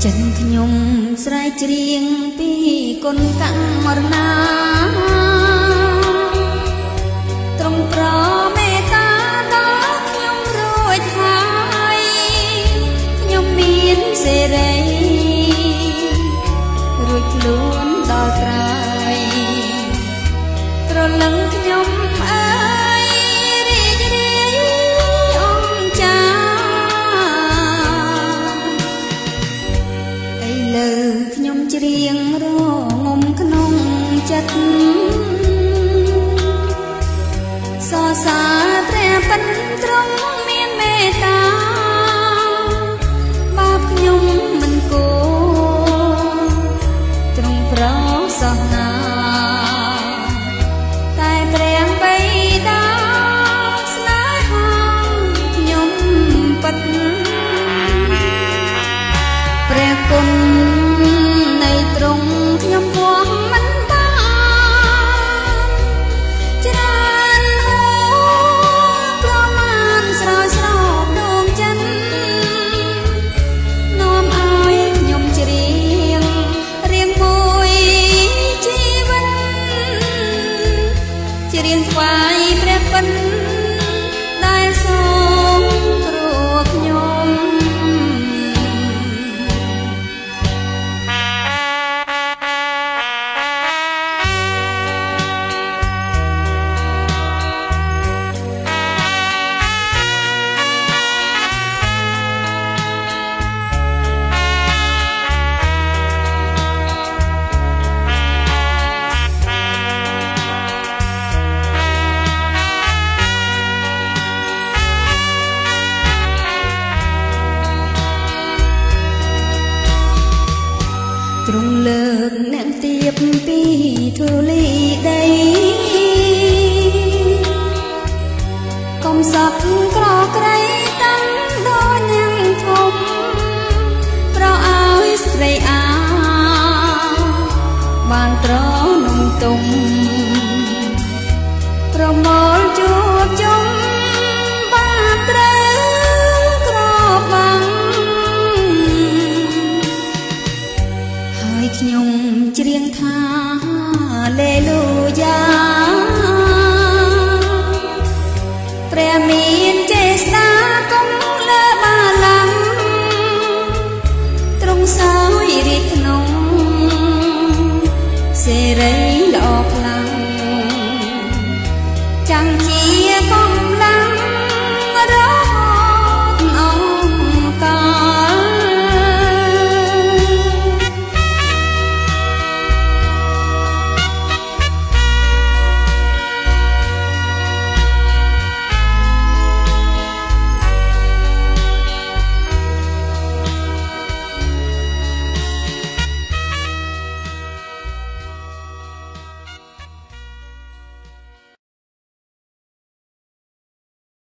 ខ្ញុំស្រែកច្រៀងពីគុណកម្មរណាទ្រង់ប្រមេត្តាដល់ខ្ញុំរួចហើយខ្ញុំមានសេរីរួចខ្លួនដល់ក្រោយត្រលឹងខ្ញុំអើ ច្រៀងរងំក្នុងចិត្តសរសើរព្រះបិណ្ឌទ្រង់មានមេត្តាបាបខ្ញុំមិនគោទ្រង់ប្រសោះណាតែព្រះបិតាស្នេហាខ្ញុំពិតព្រះគុណ ព្ទ្រង់លើកអ្នកទៀបពីធូលីដីកុំសក់ក្រក្រៃតាំងដូចនាងធំប្រឲ្យស្រីអាបានត្រនំទុំប្រមូលជួបជុំ ឲ្យខ្ញុំច្រៀងថាលេលូយ៉ាព្រះមានចេស្តាគង់លើបាឡាំទ្រង់សោយរីក្នុងសេរីល្អខ្លាំង